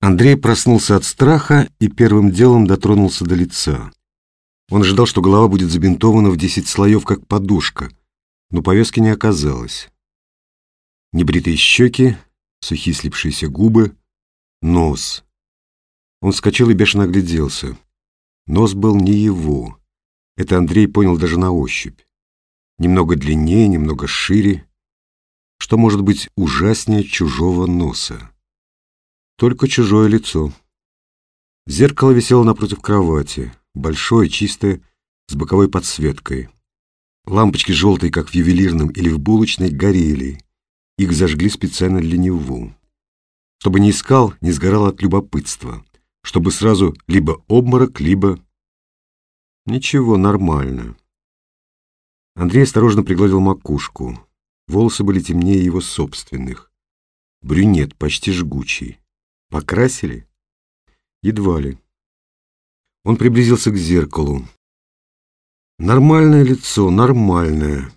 Андрей проснулся от страха и первым делом дотронулся до лица. Он ожидал, что голова будет забинтована в десять слоев, как подушка, но повязки не оказалось. Небритые щеки, сухие слипшиеся губы, нос. Он вскочил и бешено огляделся. Нос был не его. Это Андрей понял даже на ощупь. Немного длиннее, немного шире. Что может быть ужаснее чужого носа? Только чужое лицо. Зеркало висело напротив кровати, большое, чистое, с боковой подсветкой. Лампочки желтые, как в ювелирном или в булочной, горели. Их зажгли специально для него. Чтобы не искал, не сгорал от любопытства. Чтобы сразу либо обморок, либо... Ничего, нормально. Андрей осторожно пригладил макушку. Волосы были темнее его собственных. Брюнет, почти жгучий. Покрасили? Едва ли. Он приблизился к зеркалу. Нормальное лицо, нормальное.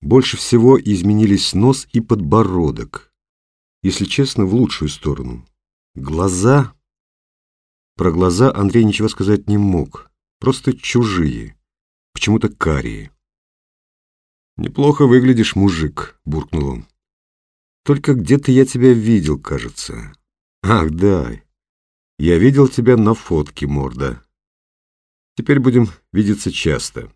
Больше всего изменились нос и подбородок. Если честно, в лучшую сторону. Глаза... Про глаза Андрей ничего сказать не мог. Просто чужие. Почему-то карие. «Неплохо выглядишь, мужик», — буркнул он. «Только где-то я тебя видел, кажется. Ах, да. Я видел тебя на фотке, морда. Теперь будем видеться часто.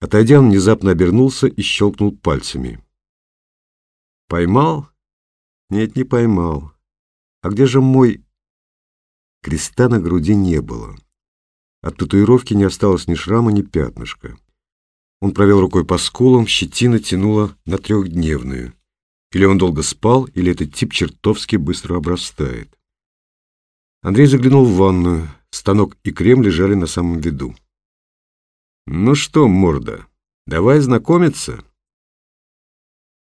Отойдя, он внезапно обернулся и щелкнул пальцами. Поймал? Нет, не поймал. А где же мой... Креста на груди не было. От татуировки не осталось ни шрама, ни пятнышка. Он провел рукой по скулам, щетина тянула на трехдневную. Или он долго спал, или этот тип чертовски быстро обрастает. Андрей заглянул в ванную. Станок и крем лежали на самом виду. «Ну что, морда, давай знакомиться?»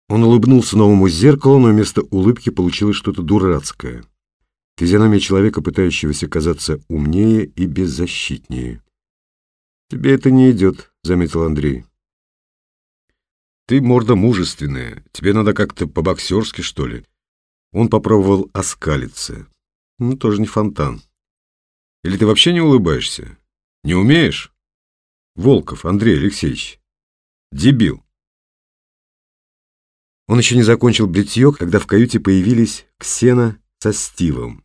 Он улыбнулся новому зеркалу, но вместо улыбки получилось что-то дурацкое. Физиономия человека, пытающегося казаться умнее и беззащитнее. «Тебе это не идет», — заметил Андрей. Ты морда мужественная, тебе надо как-то по-боксерски, что ли. Он попробовал оскалиться. Ну, тоже не фонтан. Или ты вообще не улыбаешься? Не умеешь? Волков Андрей Алексеевич. Дебил. Он еще не закончил бритье, когда в каюте появились Ксена со Стивом.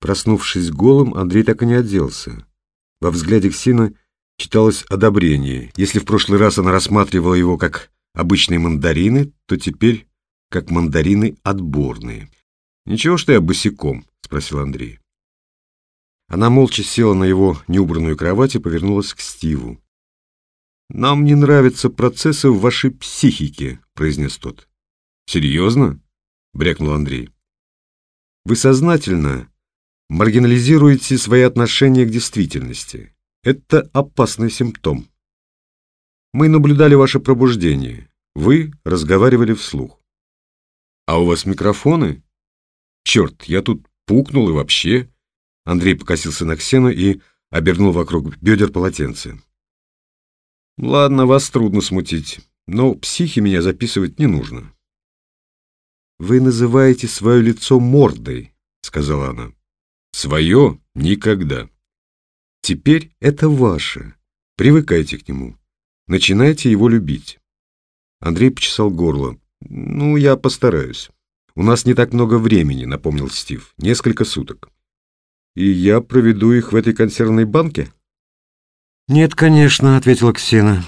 Проснувшись голым, Андрей так и не оделся. Во взгляде Ксена читалось одобрение. Если в прошлый раз она рассматривала его как обычные мандарины, то теперь как мандарины отборные. «Ничего, что я босиком?» — спросил Андрей. Она молча села на его неубранную кровать и повернулась к Стиву. «Нам не нравятся процессы в вашей психике», — произнес тот. «Серьезно?» — брякнул Андрей. «Вы сознательно маргинализируете свои отношения к действительности. Это опасный симптом. Мы наблюдали ваше пробуждение. Вы разговаривали вслух. А у вас микрофоны? Черт, я тут пукнул и вообще... Андрей покосился на Ксену и обернул вокруг бедер полотенце. Ладно, вас трудно смутить, но психи меня записывать не нужно. Вы называете свое лицо мордой, сказала она. Свое никогда. Теперь это ваше. Привыкайте к нему. Начинайте его любить. Андрей почесал горло. Ну, я постараюсь. У нас не так много времени, напомнил Стив. Несколько суток. И я проведу их в этой консервной банке? Нет, конечно, ответила Ксена.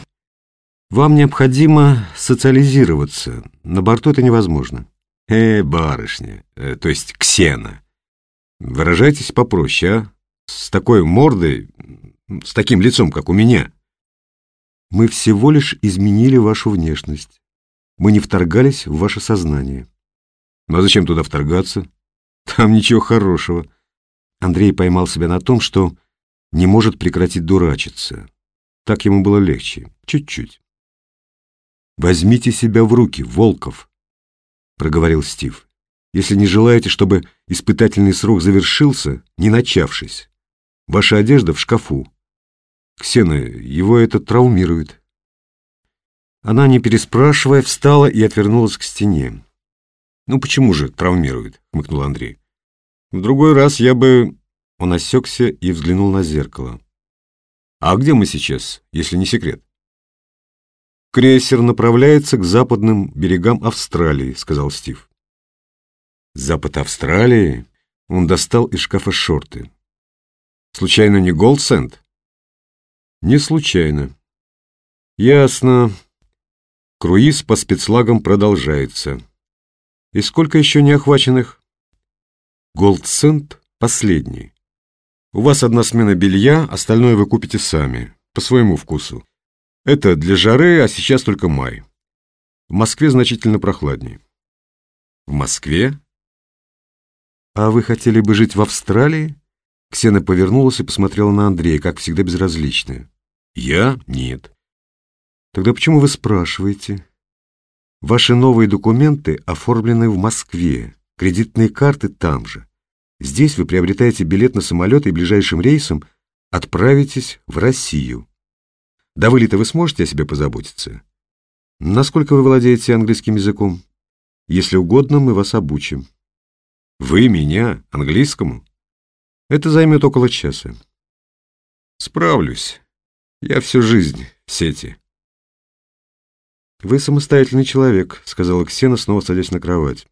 Вам необходимо социализироваться. На борту это невозможно. Э, барышня, э, то есть Ксена. Выражайтесь попроще, а? С такой мордой, с таким лицом, как у меня. Мы всего лишь изменили вашу внешность. Мы не вторгались в ваше сознание. Ну а зачем туда вторгаться? Там ничего хорошего. Андрей поймал себя на том, что не может прекратить дурачиться. Так ему было легче. Чуть-чуть. «Возьмите себя в руки, Волков», — проговорил Стив. «Если не желаете, чтобы испытательный срок завершился, не начавшись, Ваша одежда в шкафу. Ксена, его это травмирует. Она, не переспрашивая, встала и отвернулась к стене. «Ну почему же травмирует?» — хмыкнул Андрей. В другой раз я бы...» Он осекся и взглянул на зеркало. «А где мы сейчас, если не секрет?» «Крейсер направляется к западным берегам Австралии», — сказал Стив. «Запад Австралии?» Он достал из шкафа шорты. «Случайно не Голдсенд?» «Не случайно». «Ясно. Круиз по спецлагам продолжается. И сколько еще не охваченных?» «Голдсенд последний. У вас одна смена белья, остальное вы купите сами, по своему вкусу. Это для жары, а сейчас только май. В Москве значительно прохладнее. В Москве? А вы хотели бы жить в Австралии? Ксена повернулась и посмотрела на Андрея, как всегда безразличная. Я? Нет. Тогда почему вы спрашиваете? Ваши новые документы оформлены в Москве, кредитные карты там же. Здесь вы приобретаете билет на самолет и ближайшим рейсом отправитесь в Россию. До вылета вы сможете о себе позаботиться? Насколько вы владеете английским языком? Если угодно, мы вас обучим. Вы меня? Английскому? Это займет около часа. Справлюсь. Я всю жизнь в сети. Вы самостоятельный человек, сказала Ксена, снова садясь на кровать.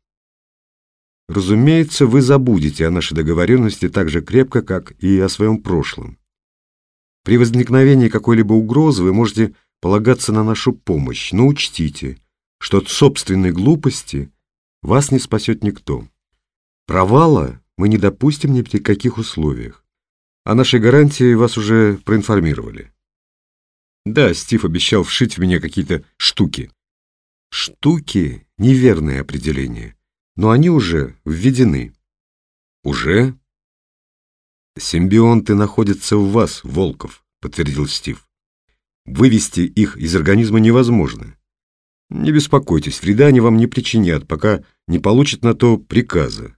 Разумеется, вы забудете о нашей договоренности так же крепко, как и о своем прошлом. При возникновении какой-либо угрозы вы можете полагаться на нашу помощь, но учтите, что от собственной глупости вас не спасет никто. Провала мы не допустим ни при каких условиях. О нашей гарантии вас уже проинформировали. Да, Стив обещал вшить в меня какие-то штуки. Штуки — неверное определение, но они уже введены. Уже? «Симбионты находятся в вас, Волков», — подтвердил Стив. «Вывести их из организма невозможно. Не беспокойтесь, вреда они вам не причинят, пока не получат на то приказа.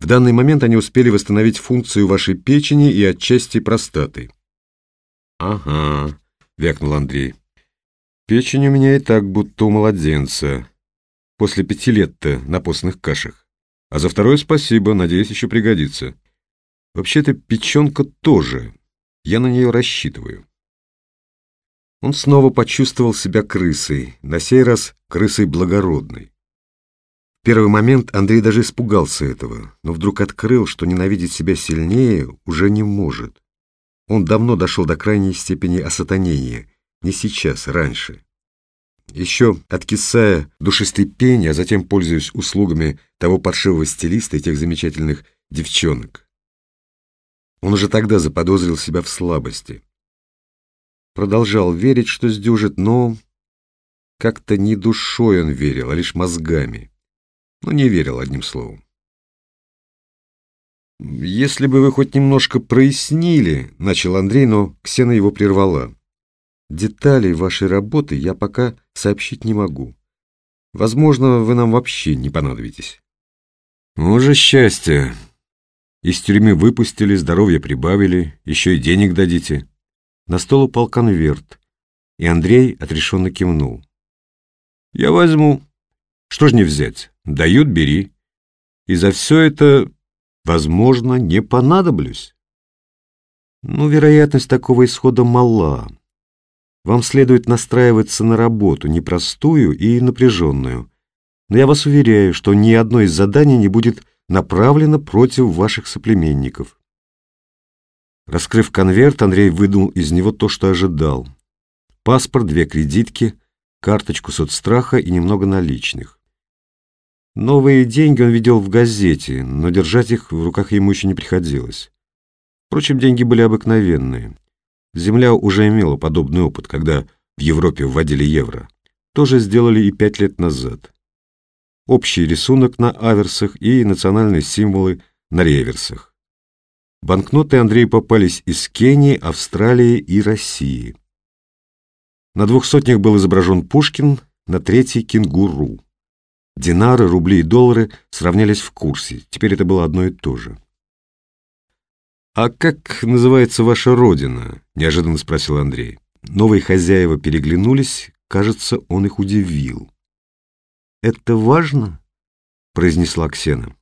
В данный момент они успели восстановить функцию вашей печени и отчасти простаты». «Ага», — вякнул Андрей. «Печень у меня и так будто у младенца. После пяти лет-то на постных кашах. А за второе спасибо, надеюсь, еще пригодится». Вообще-то печенка тоже. Я на нее рассчитываю. Он снова почувствовал себя крысой, на сей раз крысой благородной. Первый момент Андрей даже испугался этого, но вдруг открыл, что ненавидеть себя сильнее уже не может. Он давно дошел до крайней степени осатанения, не сейчас, раньше. Еще откисая душестепение, а затем пользуясь услугами того паршивого стилиста и тех замечательных девчонок. Он уже тогда заподозрил себя в слабости. Продолжал верить, что сдюжит, но как-то не душой он верил, а лишь мозгами. Но не верил одним словом. «Если бы вы хоть немножко прояснили», — начал Андрей, но Ксена его прервала. «Деталей вашей работы я пока сообщить не могу. Возможно, вы нам вообще не понадобитесь». «Уже счастье», из тюрьмы выпустили, здоровье прибавили, еще и денег дадите. На стол упал конверт, и Андрей отрешенно кивнул. Я возьму. Что ж не взять? Дают, бери. И за все это, возможно, не понадоблюсь. Ну, вероятность такого исхода мала. Вам следует настраиваться на работу, непростую и напряженную. Но я вас уверяю, что ни одно из заданий не будет направлено против ваших соплеменников. Раскрыв конверт, Андрей выдул из него то, что ожидал. Паспорт, две кредитки, карточку соцстраха и немного наличных. Новые деньги он видел в газете, но держать их в руках ему еще не приходилось. Впрочем, деньги были обыкновенные. Земля уже имела подобный опыт, когда в Европе вводили евро. Тоже сделали и пять лет назад общий рисунок на аверсах и национальные символы на реверсах. Банкноты Андрею попались из Кении, Австралии и России. На двух сотнях был изображен Пушкин, на третьей — кенгуру. Динары, рубли и доллары сравнялись в курсе, теперь это было одно и то же. «А как называется ваша родина?» — неожиданно спросил Андрей. Новые хозяева переглянулись, кажется, он их удивил. «Это важно?» — произнесла Ксена.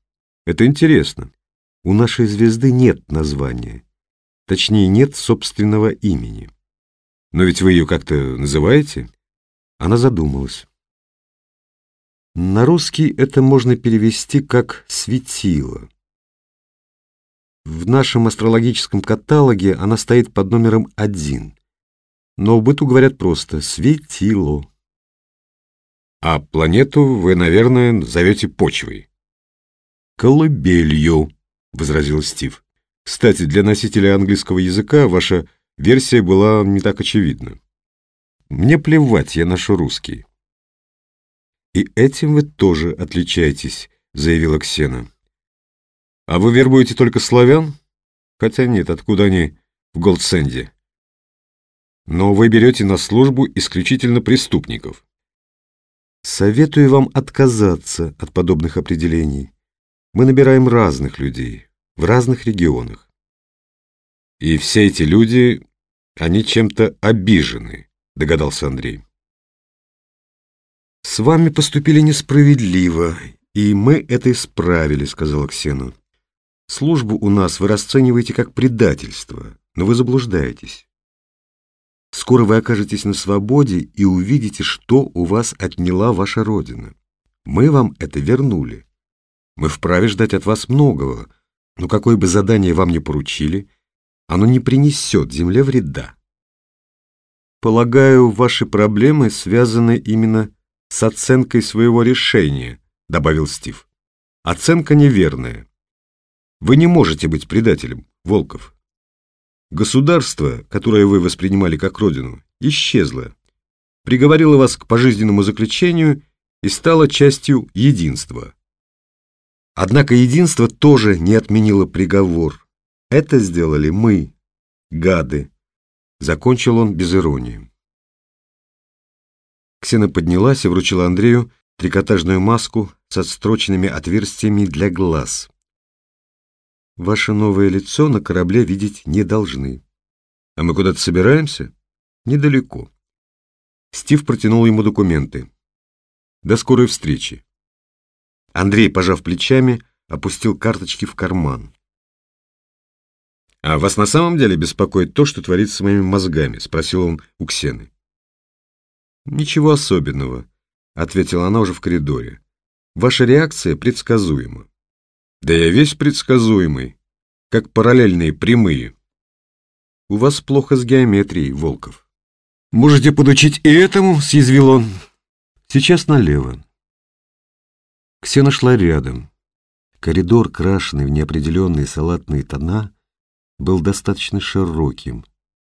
«Это интересно. У нашей звезды нет названия. Точнее, нет собственного имени. Но ведь вы ее как-то называете? Она задумалась. На русский это можно перевести как «светило». В нашем астрологическом каталоге она стоит под номером один, но в быту говорят просто «светило». А планету вы, наверное, зовете почвой. «Колыбелью», — возразил Стив. «Кстати, для носителя английского языка ваша версия была не так очевидна. Мне плевать, я ношу русский». «И этим вы тоже отличаетесь», — заявила Ксена. «А вы вербуете только славян? Хотя нет, откуда они в Голдсенде? Но вы берете на службу исключительно преступников». Советую вам отказаться от подобных определений. Мы набираем разных людей в разных регионах. И все эти люди, они чем-то обижены, догадался Андрей. С вами поступили несправедливо, и мы это исправили, сказала Ксена. Службу у нас вы расцениваете как предательство, но вы заблуждаетесь. Скоро вы окажетесь на свободе и увидите, что у вас отняла ваша Родина. Мы вам это вернули. Мы вправе ждать от вас многого, но какое бы задание вам ни поручили, оно не принесет земле вреда. Полагаю, ваши проблемы связаны именно с оценкой своего решения, добавил Стив. Оценка неверная. Вы не можете быть предателем, Волков. Государство, которое вы воспринимали как родину, исчезло, приговорило вас к пожизненному заключению и стало частью единства. Однако единство тоже не отменило приговор. Это сделали мы, гады. Закончил он без иронии. Ксена поднялась и вручила Андрею трикотажную маску с отстроченными отверстиями для глаз. Ваше новое лицо на корабле видеть не должны. А мы куда-то собираемся? Недалеко. Стив протянул ему документы. До скорой встречи. Андрей, пожав плечами, опустил карточки в карман. «А вас на самом деле беспокоит то, что творится с моими мозгами?» — спросил он у Ксены. «Ничего особенного», — ответила она уже в коридоре. «Ваша реакция предсказуема». Да я весь предсказуемый, как параллельные прямые. У вас плохо с геометрией, Волков. Можете подучить и этому, съязвил он. Сейчас налево. Ксена шла рядом. Коридор, крашенный в неопределенные салатные тона, был достаточно широким.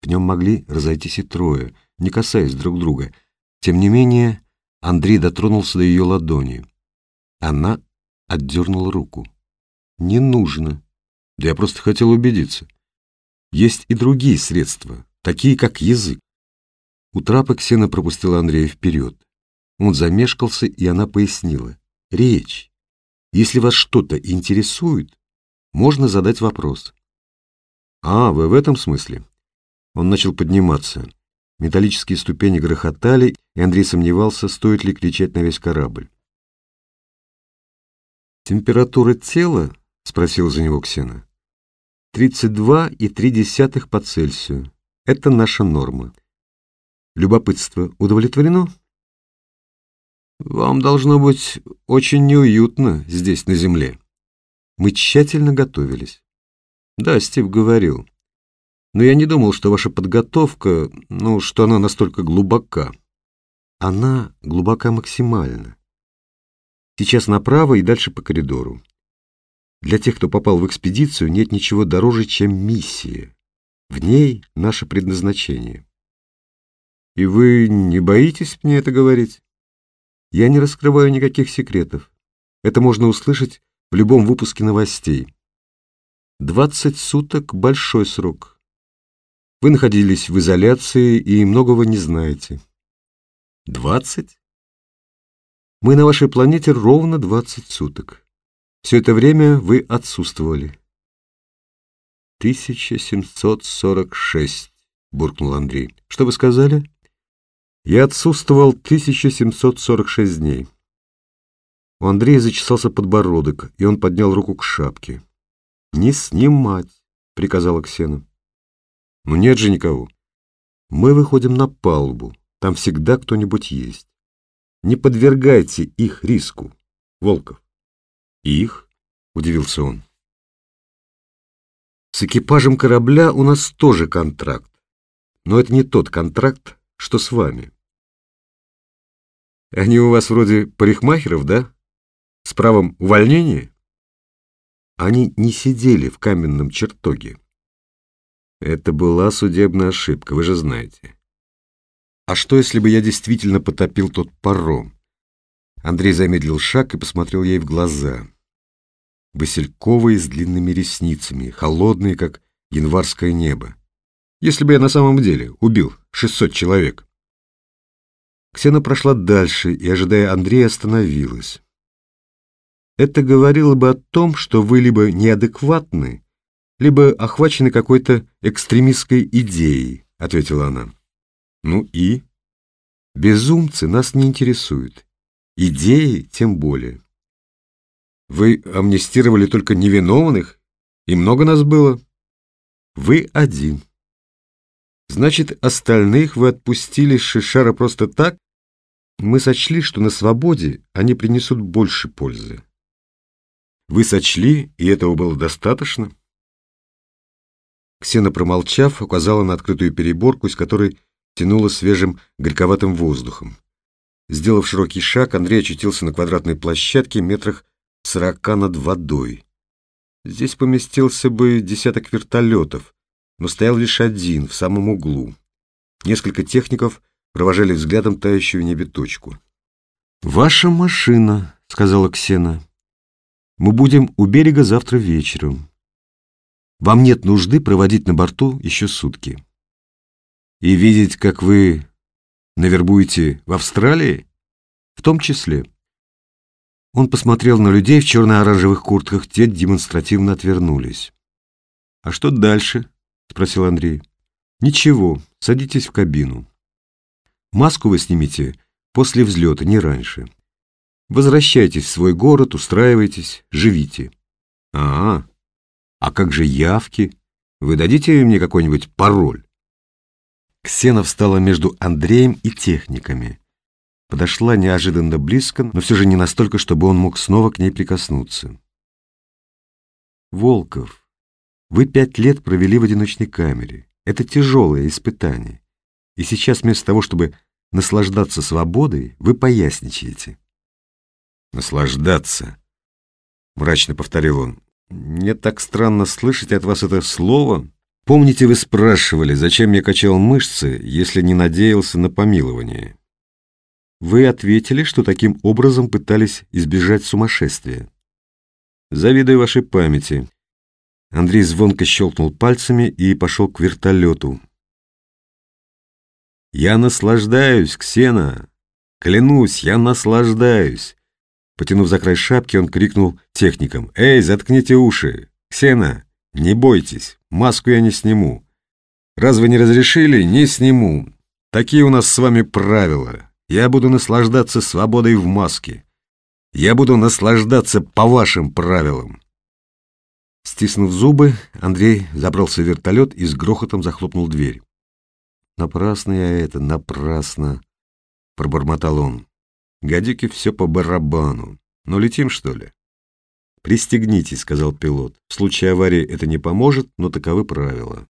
В нем могли разойтись и трое, не касаясь друг друга. Тем не менее, Андрей дотронулся до ее ладони. Она отдернула руку. Не нужно. Да я просто хотел убедиться. Есть и другие средства, такие как язык. У трапа Ксена пропустила Андрея вперед. Он замешкался, и она пояснила. Речь. Если вас что-то интересует, можно задать вопрос. А, вы в этом смысле? Он начал подниматься. Металлические ступени грохотали, и Андрей сомневался, стоит ли кричать на весь корабль. Температура тела — спросил за него Ксена. «Тридцать два и три десятых по Цельсию. Это наша норма. Любопытство удовлетворено?» «Вам должно быть очень неуютно здесь, на земле. Мы тщательно готовились». «Да, Стив говорил. Но я не думал, что ваша подготовка, ну, что она настолько глубока». «Она глубока максимально. Сейчас направо и дальше по коридору. Для тех, кто попал в экспедицию, нет ничего дороже, чем миссия. В ней наше предназначение. И вы не боитесь мне это говорить? Я не раскрываю никаких секретов. Это можно услышать в любом выпуске новостей. Двадцать суток — большой срок. Вы находились в изоляции и многого не знаете. Двадцать? Мы на вашей планете ровно двадцать суток. Все это время вы отсутствовали. 1746, буркнул Андрей. Что вы сказали? Я отсутствовал 1746 дней. У Андрея зачесался подбородок, и он поднял руку к шапке. «Не снимать», — приказала Ксена. «Ну нет же никого. Мы выходим на палубу. Там всегда кто-нибудь есть. Не подвергайте их риску, Волков». «Их?» — удивился он. «С экипажем корабля у нас тоже контракт. Но это не тот контракт, что с вами. Они у вас вроде парикмахеров, да? С правом увольнения? Они не сидели в каменном чертоге. Это была судебная ошибка, вы же знаете. А что, если бы я действительно потопил тот паром? Андрей замедлил шаг и посмотрел ей в глаза. Васильковые с длинными ресницами, холодные, как январское небо. Если бы я на самом деле убил 600 человек. Ксена прошла дальше и, ожидая Андрея, остановилась. Это говорило бы о том, что вы либо неадекватны, либо охвачены какой-то экстремистской идеей, ответила она. Ну и? Безумцы нас не интересуют. Идеи тем более. Вы амнистировали только невиновных, и много нас было. Вы один. Значит, остальных вы отпустили с Шишара просто так? Мы сочли, что на свободе они принесут больше пользы. Вы сочли, и этого было достаточно? Ксена, промолчав, указала на открытую переборку, из которой тянуло свежим горьковатым воздухом. Сделав широкий шаг, Андрей очутился на квадратной площадке метрах сорока над водой. Здесь поместился бы десяток вертолетов, но стоял лишь один, в самом углу. Несколько техников провожали взглядом тающую в небе точку. «Ваша машина», — сказала Ксена. «Мы будем у берега завтра вечером. Вам нет нужды проводить на борту еще сутки. И видеть, как вы навербуете в Австралии, в том числе». Он посмотрел на людей в черно-оранжевых куртках, те демонстративно отвернулись. «А что дальше?» — спросил Андрей. «Ничего, садитесь в кабину. Маску вы снимете после взлета, не раньше. Возвращайтесь в свой город, устраивайтесь, живите». «А, а как же явки? Вы дадите мне какой-нибудь пароль?» Ксена встала между Андреем и техниками. Подошла неожиданно близко, но все же не настолько, чтобы он мог снова к ней прикоснуться. «Волков, вы пять лет провели в одиночной камере. Это тяжелое испытание. И сейчас вместо того, чтобы наслаждаться свободой, вы поясничаете. «Наслаждаться», — мрачно повторил он. «Мне так странно слышать от вас это слово. Помните, вы спрашивали, зачем я качал мышцы, если не надеялся на помилование?» Вы ответили, что таким образом пытались избежать сумасшествия. Завидую вашей памяти. Андрей звонко щелкнул пальцами и пошел к вертолету. «Я наслаждаюсь, Ксена! Клянусь, я наслаждаюсь!» Потянув за край шапки, он крикнул техникам. «Эй, заткните уши! Ксена, не бойтесь, маску я не сниму. Раз вы не разрешили, не сниму. Такие у нас с вами правила. Я буду наслаждаться свободой в маске. Я буду наслаждаться по вашим правилам. Стиснув зубы, Андрей забрался в вертолет и с грохотом захлопнул дверь. «Напрасно я это, напрасно!» — пробормотал он. «Гадюки все по барабану. Ну, летим, что ли?» «Пристегнитесь», — сказал пилот. «В случае аварии это не поможет, но таковы правила».